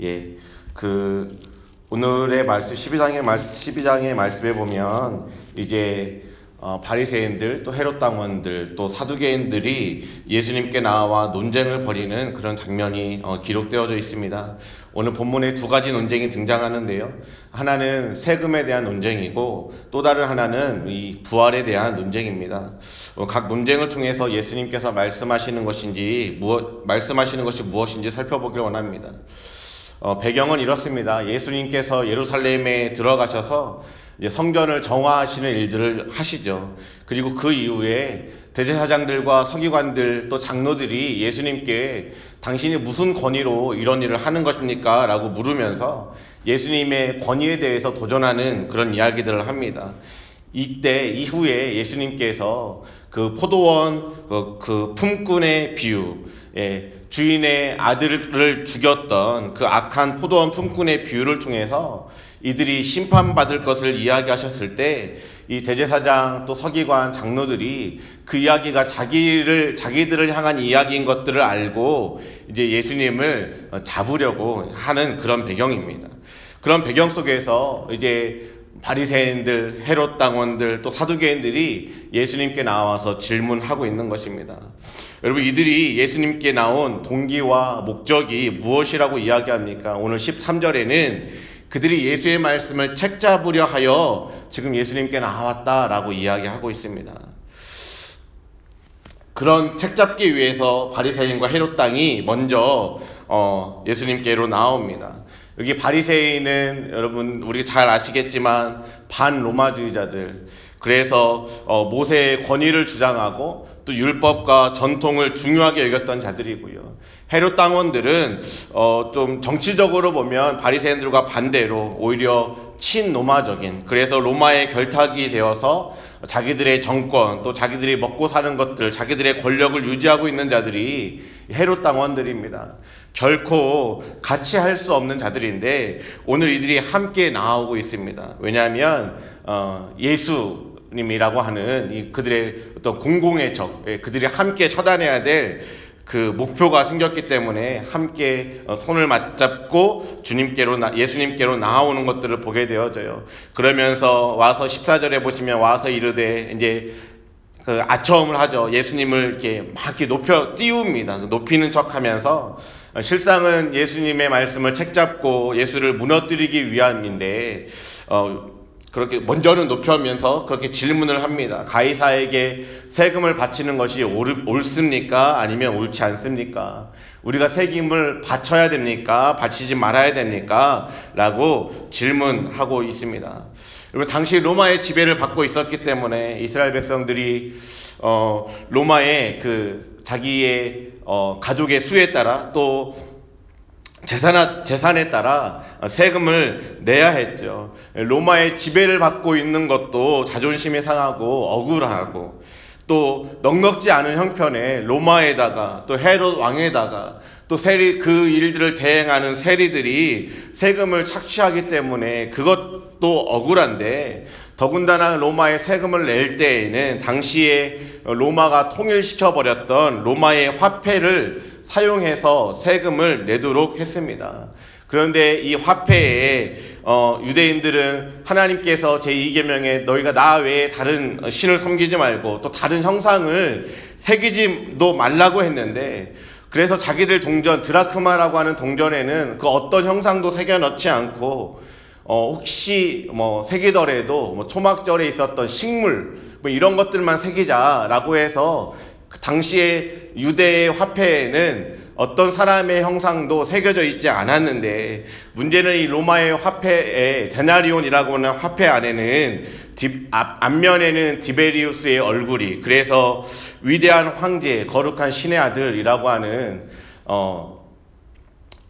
예, 그 오늘의 말씀 12장의 말씀 12장의 말씀에 보면 이제 어, 바리새인들 또 헤롯 당원들 또 사두개인들이 예수님께 나와 논쟁을 벌이는 그런 장면이 어, 기록되어져 있습니다. 오늘 본문에 두 가지 논쟁이 등장하는데요. 하나는 세금에 대한 논쟁이고 또 다른 하나는 이 부활에 대한 논쟁입니다. 어, 각 논쟁을 통해서 예수님께서 말씀하시는 것인지 무엇 말씀하시는 것이 무엇인지 살펴보길 원합니다. 어, 배경은 이렇습니다. 예수님께서 예루살렘에 들어가셔서 성전을 정화하시는 일들을 하시죠. 그리고 그 이후에 대제사장들과 서기관들 또 장로들이 예수님께 당신이 무슨 권위로 이런 일을 하는 것입니까? 라고 물으면서 예수님의 권위에 대해서 도전하는 그런 이야기들을 합니다. 이때 이후에 예수님께서 그 포도원 그, 그 품꾼의 비유, 예, 주인의 아들을 죽였던 그 악한 포도원 품꾼의 비유를 통해서 이들이 심판받을 것을 이야기하셨을 때 이 대제사장 또 서기관 장로들이 그 이야기가 자기를 자기들을 향한 이야기인 것들을 알고 이제 예수님을 잡으려고 하는 그런 배경입니다. 그런 배경 속에서 이제 바리새인들, 헤롯 당원들, 또 사두개인들이 예수님께 나와서 질문하고 있는 것입니다. 여러분 이들이 예수님께 나온 동기와 목적이 무엇이라고 이야기합니까? 오늘 13절에는 그들이 예수의 말씀을 책잡으려 하여 지금 예수님께 나왔다라고 이야기하고 있습니다. 그런 책 잡기 위해서 바리새인과 헤롯 당이 먼저 어, 예수님께로 나옵니다. 여기 바리새인은 여러분 우리가 잘 아시겠지만 반 로마주의자들 그래서 어, 모세의 권위를 주장하고 또 율법과 전통을 중요하게 여겼던 자들이고요. 헤롯 당원들은 어, 좀 정치적으로 보면 바리새인들과 반대로 오히려 친로마적인 그래서 로마의 결탁이 되어서 자기들의 정권 또 자기들이 먹고 사는 것들 자기들의 권력을 유지하고 있는 자들이 헤롯 당원들입니다. 결코 같이 할 수 없는 자들인데 오늘 이들이 함께 나오고 있습니다. 왜냐하면 어, 예수 님이라고 하는 이 그들의 어떤 공공의 적, 예, 그들이 함께 처단해야 될 그 목표가 생겼기 때문에 함께 어, 손을 맞잡고 주님께로 예수님께로 나아오는 것들을 보게 되어져요. 그러면서 와서 14절에 보시면 와서 이르되 이제 그 아첨을 하죠. 예수님을 이렇게 막 이렇게 높여 띄웁니다. 높이는 척 하면서 어, 실상은 예수님의 말씀을 책잡고 예수를 무너뜨리기 위함인데 어, 그렇게 먼저는 높여면서 그렇게 질문을 합니다. 가이사에게 세금을 바치는 것이 옳, 습니까 아니면 옳지 않습니까? 우리가 세금을 바쳐야 됩니까? 바치지 말아야 됩니까? 라고 질문하고 있습니다. 여러분, 당시 로마의 지배를 받고 있었기 때문에 이스라엘 백성들이 어, 로마의 그 자기의 어, 가족의 수에 따라 또 재산, 재산에 따라 세금을 내야 했죠. 로마의 지배를 받고 있는 것도 자존심이 상하고 억울하고 또 넉넉지 않은 형편에 로마에다가 또 헤롯 왕에다가 또 세리 그 일들을 대행하는 세리들이 세금을 착취하기 때문에 그것도 억울한데 더군다나 로마에 세금을 낼 때에는 당시에 로마가 통일시켜 버렸던 로마의 화폐를 사용해서 세금을 내도록 했습니다. 그런데 이 화폐에 어, 유대인들은 하나님께서 제2계명에 너희가 나 외에 다른 신을 섬기지 말고 또 다른 형상을 새기지도 말라고 했는데 그래서 자기들 동전 드라크마라고 하는 동전에는 그 어떤 형상도 새겨 넣지 않고 어, 혹시 뭐 새기더라도 뭐 초막절에 있었던 식물 뭐 이런 것들만 새기자라고 해서 그 당시에 유대의 화폐에는 어떤 사람의 형상도 새겨져 있지 않았는데 문제는 이 로마의 화폐에 데나리온이라고 하는 화폐 안에는 뒷, 앞, 앞면에는 디베리우스의 얼굴이 그래서 위대한 황제 거룩한 신의 아들이라고 하는 어,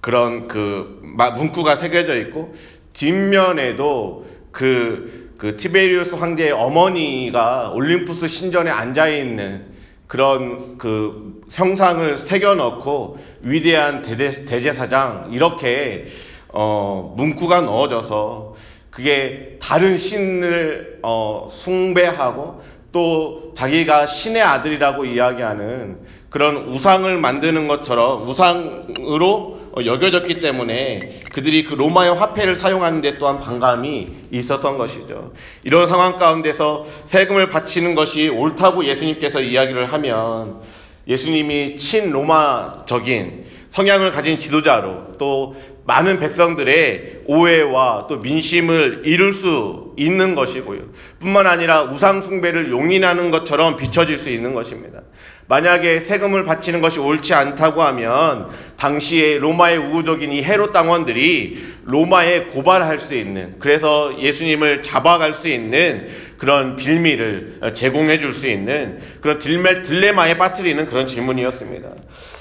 그런 그 문구가 새겨져 있고 뒷면에도 그, 그 티베리우스 황제의 어머니가 올림푸스 신전에 앉아 있는 그런 그 형상을 새겨넣고 위대한 대제, 사장 이렇게 어, 문구가 넣어져서 그게 다른 신을 어, 숭배하고 또 자기가 신의 아들이라고 이야기하는 그런 우상을 만드는 것처럼 우상으로 어, 여겨졌기 때문에 그들이 그 로마의 화폐를 사용하는데 또한 반감이 있었던 것이죠. 이런 상황 가운데서 세금을 바치는 것이 옳다고 예수님께서 이야기를 하면 예수님이 친로마적인 성향을 가진 지도자로 또 많은 백성들의 오해와 또 민심을 이룰 수 있는 것이고요. 뿐만 아니라 우상숭배를 용인하는 것처럼 비춰질 수 있는 것입니다. 만약에 세금을 바치는 것이 옳지 않다고 하면 당시에 로마의 우호적인 이 헤롯 당원들이 로마에 고발할 수 있는 그래서 예수님을 잡아갈 수 있는 그런 빌미를 제공해 줄 수 있는 그런 딜레, 딜레마에 빠뜨리는 그런 질문이었습니다.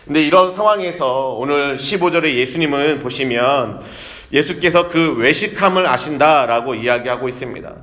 근데 이런 상황에서 오늘 15절에 예수님은 보시면 예수께서 그 외식함을 아신다라고 이야기하고 있습니다.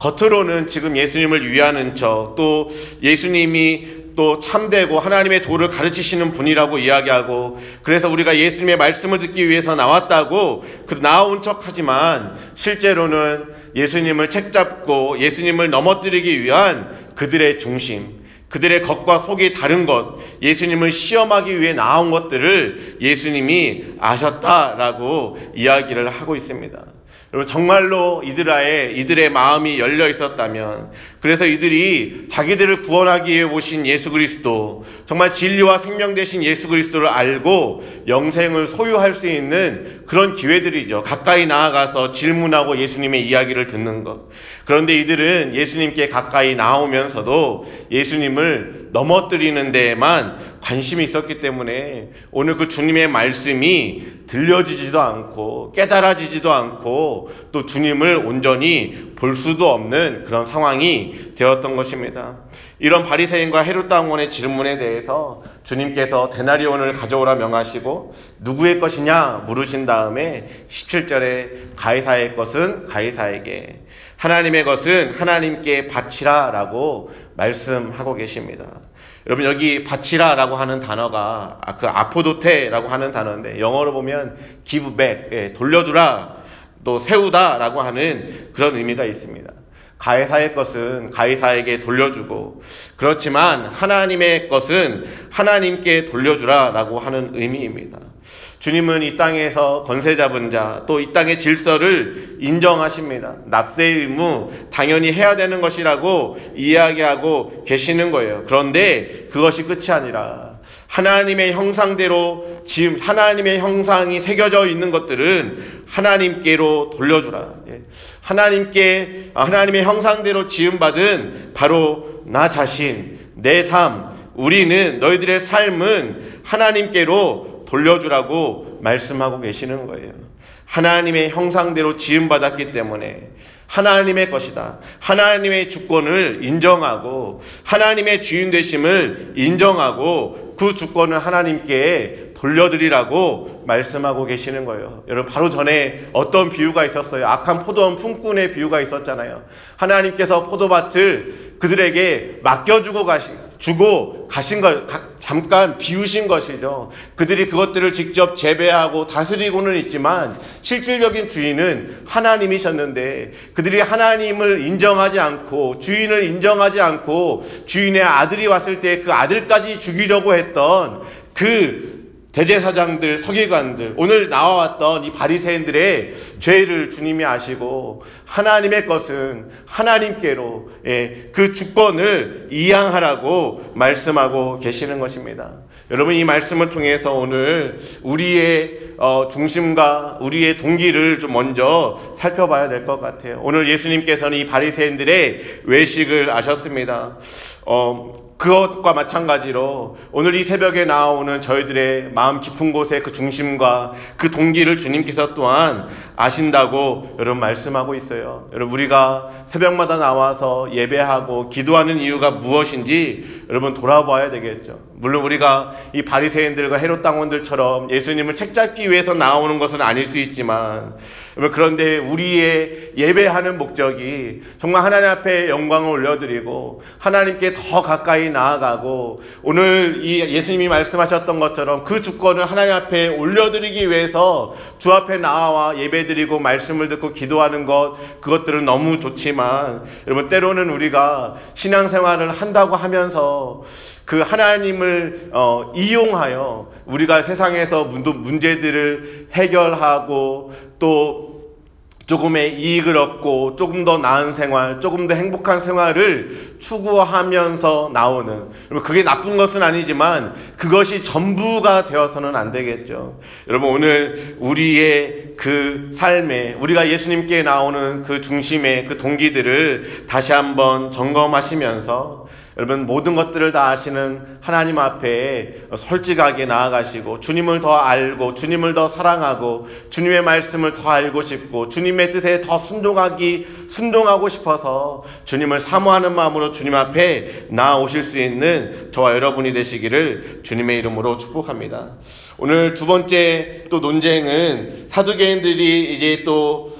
겉으로는 지금 예수님을 위하는 척, 또 예수님이 또 참되고 하나님의 도를 가르치시는 분이라고 이야기하고 그래서 우리가 예수님의 말씀을 듣기 위해서 나왔다고 그 나온 척 하지만 실제로는 예수님을 책잡고 예수님을 넘어뜨리기 위한 그들의 중심, 그들의 겉과 속이 다른 것, 예수님을 시험하기 위해 나온 것들을 예수님이 아셨다라고 이야기를 하고 있습니다. 여러분 정말로 이들아의 이들의 마음이 열려 있었다면 그래서 이들이 자기들을 구원하기 위해 오신 예수 그리스도 정말 진리와 생명 되신 예수 그리스도를 알고 영생을 소유할 수 있는 그런 기회들이죠. 가까이 나아가서 질문하고 예수님의 이야기를 듣는 것. 그런데 이들은 예수님께 가까이 나오면서도 예수님을 넘어뜨리는 데에만 관심이 있었기 때문에 오늘 그 주님의 말씀이 들려지지도 않고 깨달아지지도 않고 또 주님을 온전히 볼 수도 없는 그런 상황이 되었던 것입니다. 이런 바리새인과 헤롯 당원의 질문에 대해서 주님께서 데나리온을 가져오라 명하시고 누구의 것이냐 물으신 다음에 17절에 가이사의 것은 가이사에게 하나님의 것은 하나님께 바치라라고 말씀하고 계십니다. 여러분 여기 바치라라고 하는 단어가 아, 그 아포도테라고 하는 단어인데 영어로 보면 give back 예, 돌려주라 또 세우다라고 하는 그런 의미가 있습니다. 가해사의 것은 가해사에게 돌려주고 그렇지만 하나님의 것은 하나님께 돌려주라라고 하는 의미입니다. 주님은 이 땅에서 권세 잡은 자, 또 이 땅의 질서를 인정하십니다. 납세 의무 당연히 해야 되는 것이라고 이야기하고 계시는 거예요. 그런데 그것이 끝이 아니라 하나님의 형상대로 지금 하나님의 형상이 새겨져 있는 것들은 하나님께로 돌려주라. 예. 하나님께 하나님의 형상대로 지음받은 바로 나 자신, 내 삶, 우리는 너희들의 삶은 하나님께로 돌려주라고 말씀하고 계시는 거예요. 하나님의 형상대로 지음받았기 때문에 하나님의 것이다. 하나님의 주권을 인정하고 하나님의 주인 되심을 인정하고 그 주권을 하나님께 돌려드리라고 말씀하고 계시는 거예요. 여러분 바로 전에 어떤 비유가 있었어요. 악한 포도원 품꾼의 비유가 있었잖아요. 하나님께서 포도밭을 그들에게 맡겨주고 가신 주고 가신 것, 잠깐 비우신 것이죠. 그들이 그것들을 직접 재배하고 다스리고는 있지만 실질적인 주인은 하나님이셨는데 그들이 하나님을 인정하지 않고 주인을 인정하지 않고 주인의 아들이 왔을 때 그 아들까지 죽이려고 했던 그 대제사장들, 서기관들, 오늘 나와왔던 이 바리새인들의 죄를 주님이 아시고 하나님의 것은 하나님께로 예, 그 주권을 이양하라고 말씀하고 계시는 것입니다. 여러분 이 말씀을 통해서 오늘 우리의 어, 중심과 우리의 동기를 좀 먼저 살펴봐야 될 것 같아요. 오늘 예수님께서는 이 바리새인들의 외식을 아셨습니다. 어, 그것과 마찬가지로 오늘 이 새벽에 나오는 저희들의 마음 깊은 곳에 그 중심과 그 동기를 주님께서 또한 아신다고 여러분 말씀하고 있어요. 여러분 우리가 새벽마다 나와서 예배하고 기도하는 이유가 무엇인지 여러분 돌아봐야 되겠죠. 물론 우리가 이 바리새인들과 헤롯 당원들처럼 예수님을 책잡기 위해서 나오는 것은 아닐 수 있지만 그런데 우리의 예배하는 목적이 정말 하나님 앞에 영광을 올려드리고 하나님께 더 가까이 나아가고 오늘 이 예수님이 말씀하셨던 것처럼 그 주권을 하나님 앞에 올려드리기 위해서 주 앞에 나와 예배드리고 말씀을 듣고 기도하는 것 그것들은 너무 좋지만 여러분 때로는 우리가 신앙생활을 한다고 하면서 그 하나님을 어, 이용하여 우리가 세상에서 문제들을 해결하고 또 조금의 이익을 얻고 조금 더 나은 생활, 조금 더 행복한 생활을 추구하면서 나오는 그게 나쁜 것은 아니지만 그것이 전부가 되어서는 안 되겠죠. 여러분 오늘 우리의 그 삶에 우리가 예수님께 나오는 그 중심의 그 동기들을 다시 한번 점검하시면서 여러분 모든 것들을 다 아시는 하나님 앞에 솔직하게 나아가시고 주님을 더 알고 주님을 더 사랑하고 주님의 말씀을 더 알고 싶고 주님의 뜻에 더 순종하기 순종하고 싶어서 주님을 사모하는 마음으로 주님 앞에 나아오실 수 있는 저와 여러분이 되시기를 주님의 이름으로 축복합니다. 오늘 두 번째 또 논쟁은 사두개인들이 이제 또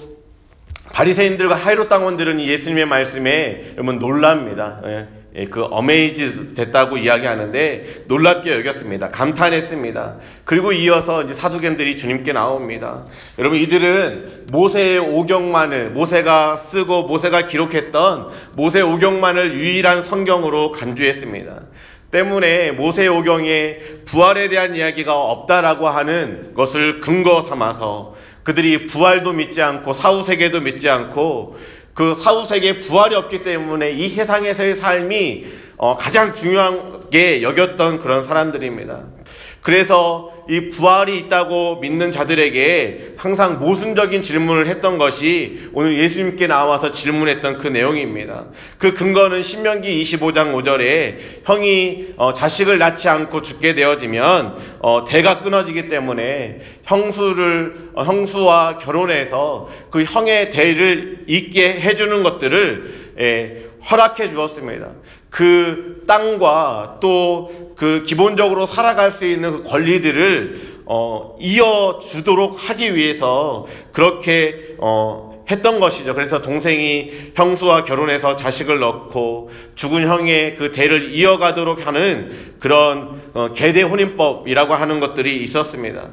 바리새인들과 하이로 땅원들은 예수님의 말씀에 여러분 놀랍니다. 예. 예, 그 어메이즈 됐다고 이야기하는데 놀랍게 여겼습니다. 감탄했습니다. 그리고 이어서 이제 사두견들이 주님께 나옵니다. 여러분 이들은 모세의 오경만을 모세가 쓰고 모세가 기록했던 모세 오경만을 유일한 성경으로 간주했습니다. 때문에 모세 오경에 부활에 대한 이야기가 없다라고 하는 것을 근거 삼아서 그들이 부활도 믿지 않고 사후세계도 믿지 않고 그 사후세계에 부활이 없기 때문에 이 세상에서의 삶이 어, 가장 중요하게 여겼던 그런 사람들입니다. 그래서 이 부활이 있다고 믿는 자들에게 항상 모순적인 질문을 했던 것이 오늘 예수님께 나와서 질문했던 그 내용입니다. 그 근거는 신명기 25장 5절에 형이 어, 자식을 낳지 않고 죽게 되어지면 어, 대가 끊어지기 때문에 형수를 어, 형수와 결혼해서 그 형의 대를 잇게 해주는 것들을 예, 허락해 주었습니다. 그 땅과 또 그 기본적으로 살아갈 수 있는 그 권리들을 어, 이어주도록 하기 위해서 그렇게 어, 했던 것이죠. 그래서 동생이 형수와 결혼해서 자식을 낳고 죽은 형의 그 대를 이어가도록 하는 그런 어, 계대 혼인법이라고 하는 것들이 있었습니다.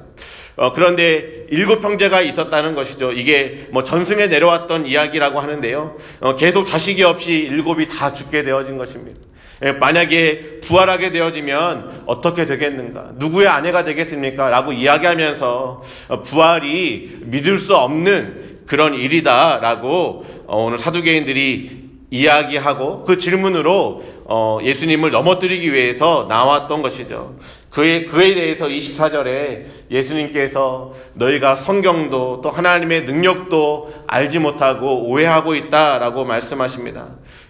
어, 그런데 일곱 형제가 있었다는 것이죠. 이게 뭐 전승에 내려왔던 이야기라고 하는데요. 어, 계속 자식이 없이 일곱이 다 죽게 되어진 것입니다. 예, 만약에 부활하게 되어지면 어떻게 되겠는가? 누구의 아내가 되겠습니까? 라고 이야기하면서 어, 부활이 믿을 수 없는 그런 일이다. 라고 어, 오늘 사두개인들이 이야기하고 그 질문으로 어, 예수님을 넘어뜨리기 위해서 나왔던 것이죠. 그에, 그에 대해서 24절에 예수님께서 너희가 성경도 또 하나님의 능력도 알지 못하고 오해하고 있다라고 말씀하십니다.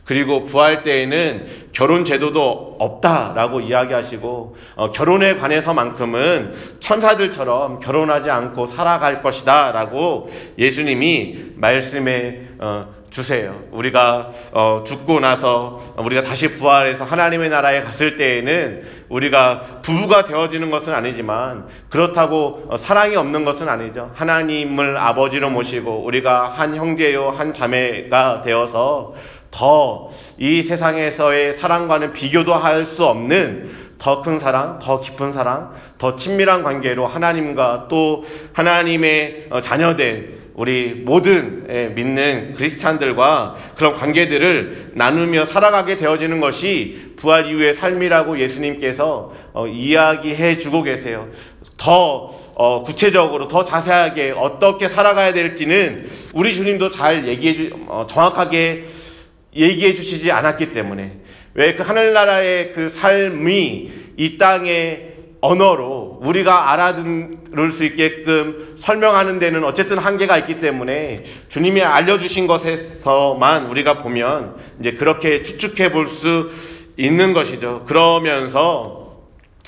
그리고 부활 때에는 결혼 제도도 없다라고 이야기하시고 어, 결혼에 관해서만큼은 천사들처럼 결혼하지 않고 살아갈 것이다라고 예수님이 말씀해 어, 주세요. 우리가 어, 죽고 나서 우리가 다시 부활해서 하나님의 나라에 갔을 때에는 우리가 부부가 되어지는 것은 아니지만 그렇다고 어, 사랑이 없는 것은 아니죠. 하나님을 아버지로 모시고 우리가 한 형제요 한 자매가 되어서 더 이 세상에서의 사랑과는 비교도 할 수 없는 더 큰 사랑, 더 깊은 사랑, 더 친밀한 관계로 하나님과 또 하나님의 어, 자녀된 우리 모든 예, 믿는 크리스찬들과 그런 관계들을 나누며 살아가게 되어지는 것이 부활 이후의 삶이라고 예수님께서 어, 이야기해 주고 계세요. 더 어, 구체적으로 더 자세하게 어떻게 살아가야 될지는 우리 주님도 잘 얘기해 주, 어, 정확하게 얘기해 주시지 않았기 때문에 왜 그 하늘나라의 그 삶이 이 땅의 언어로 우리가 알아들을 수 있게끔 설명하는 데는 어쨌든 한계가 있기 때문에 주님이 알려주신 것에서만 우리가 보면 이제 그렇게 추측해 볼 수 있는 것이죠. 그러면서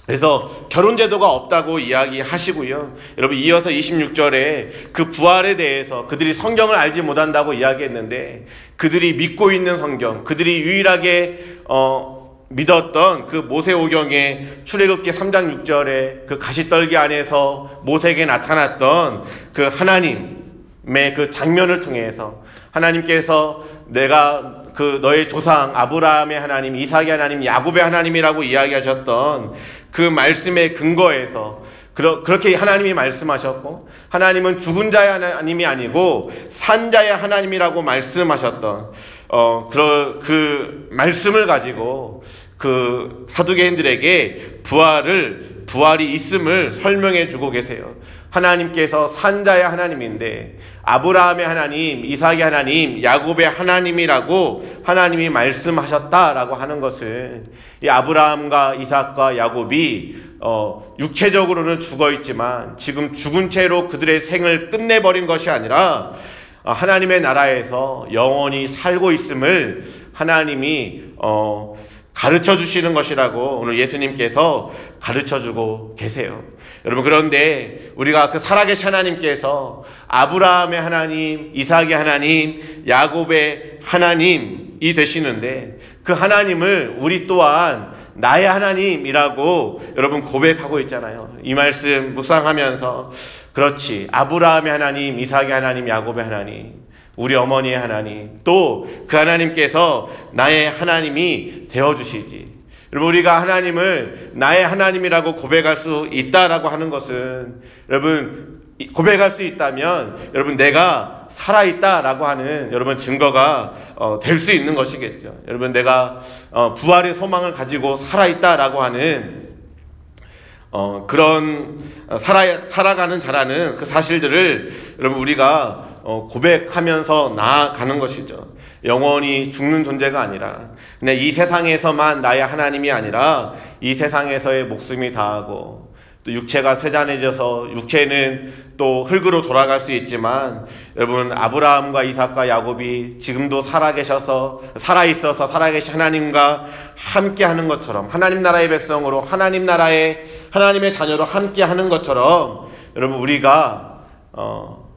그래서 결혼 제도가 없다고 이야기하시고요. 여러분 이어서 26절에 그 부활에 대해서 그들이 성경을 알지 못한다고 이야기했는데 그들이 믿고 있는 성경, 그들이 유일하게 어 믿었던 그 모세오경의 출애굽기 3장 6절에 그 가시떨기 안에서 모세에게 나타났던 그 하나님의 그 장면을 통해서 하나님께서 내가 그 너의 조상 아브라함의 하나님, 이삭의 하나님, 야곱의 하나님이라고 이야기하셨던 그 말씀의 근거에서 그렇게 하나님이 말씀하셨고 하나님은 죽은 자의 하나님이 아니고 산 자의 하나님이라고 말씀하셨던 어, 그, 그 말씀을 가지고 그 사두개인들에게 부활을 부활이 있음을 설명해 주고 계세요. 하나님께서 산자의 하나님인데 아브라함의 하나님, 이삭의 하나님, 야곱의 하나님이라고 하나님이 말씀하셨다라고 하는 것은 이 아브라함과 이삭과 야곱이 어, 육체적으로는 죽어 있지만 지금 죽은 채로 그들의 생을 끝내버린 것이 아니라 어, 하나님의 나라에서 영원히 살고 있음을 하나님이 어, 가르쳐 주시는 것이라고 오늘 예수님께서 가르쳐 주고 계세요. 여러분 그런데 우리가 그 살아계신 하나님께서 아브라함의 하나님, 이삭의 하나님, 야곱의 하나님이 되시는데 그 하나님을 우리 또한 나의 하나님이라고 여러분 고백하고 있잖아요. 이 말씀 묵상하면서 그렇지 아브라함의 하나님, 이삭의 하나님, 야곱의 하나님, 우리 어머니의 하나님, 또 그 하나님께서 나의 하나님이 되어 주시지. 여러분 우리가 하나님을 나의 하나님이라고 고백할 수 있다라고 하는 것은 여러분 고백할 수 있다면 여러분 내가 살아있다라고 하는 여러분 증거가 어, 될 수 있는 것이겠죠. 여러분 내가 어, 부활의 소망을 가지고 살아있다라고 하는 어, 그런 살아, 살아가는 자라는 그 사실들을 여러분 우리가 어, 고백하면서 나아가는 것이죠. 영원히 죽는 존재가 아니라. 그냥 이 세상에서만 나의 하나님이 아니라 이 세상에서의 목숨이 다하고 또 육체가 쇠잔해져서 육체는 또 흙으로 돌아갈 수 있지만 여러분 아브라함과 이삭과 야곱이 지금도 살아계셔서 살아있어서 살아계신 하나님과 함께하는 것처럼 하나님 나라의 백성으로 하나님 나라의 하나님의 자녀로 함께하는 것처럼 여러분 우리가 어,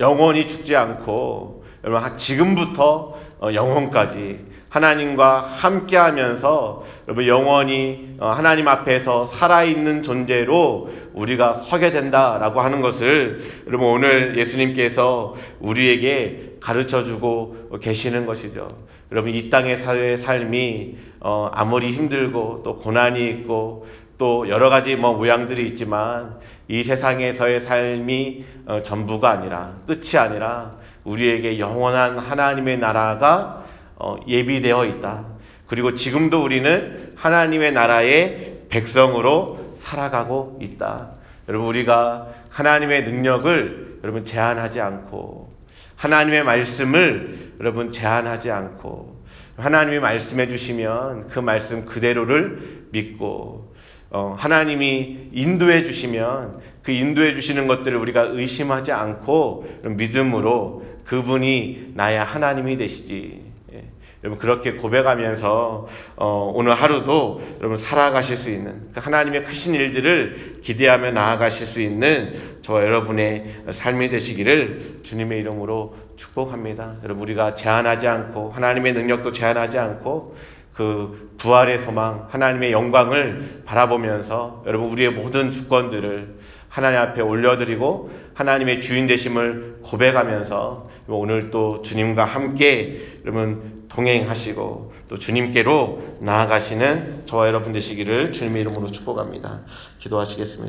영원히 죽지 않고 여러분 지금부터 어, 영원까지 하나님과 함께 하면서 여러분 영원히 어, 하나님 앞에서 살아있는 존재로 우리가 서게 된다라고 하는 것을 여러분 오늘 예수님께서 우리에게 가르쳐 주고 계시는 것이죠. 여러분 이 땅의 사회의 삶이 어, 아무리 힘들고 또 고난이 있고 또 여러 가지 뭐 모양들이 있지만 이 세상에서의 삶이 어, 전부가 아니라 끝이 아니라 우리에게 영원한 하나님의 나라가 어, 예비되어 있다. 그리고 지금도 우리는 하나님의 나라의 백성으로 살아가고 있다. 여러분 우리가 하나님의 능력을 여러분 제한하지 않고 하나님의 말씀을 여러분 제한하지 않고 하나님이 말씀해 주시면 그 말씀 그대로를 믿고 어, 하나님이 인도해 주시면 그 인도해 주시는 것들을 우리가 의심하지 않고 믿음으로 그분이 나의 하나님이 되시지. 예. 여러분 그렇게 고백하면서 어, 오늘 하루도 여러분 살아가실 수 있는 그 하나님의 크신 일들을 기대하며 나아가실 수 있는 저와 여러분의 삶이 되시기를 주님의 이름으로 축복합니다. 여러분 우리가 제한하지 않고 하나님의 능력도 제한하지 않고 그 부활의 소망, 하나님의 영광을 바라보면서 여러분 우리의 모든 주권들을 하나님 앞에 올려드리고 하나님의 주인 되심을 고백하면서 오늘 또 주님과 함께 여러분 동행하시고 또 주님께로 나아가시는 저와 여러분 되시기를 주님의 이름으로 축복합니다. 기도하시겠습니다.